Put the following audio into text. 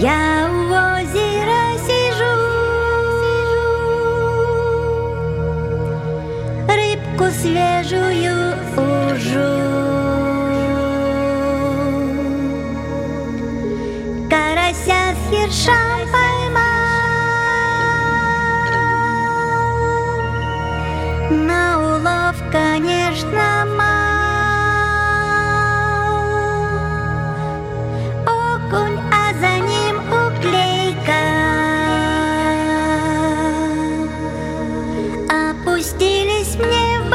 Я у озера сижу, рыбку свежую ужу. Карася с херша поймал, на улов, конечно, спустились мне в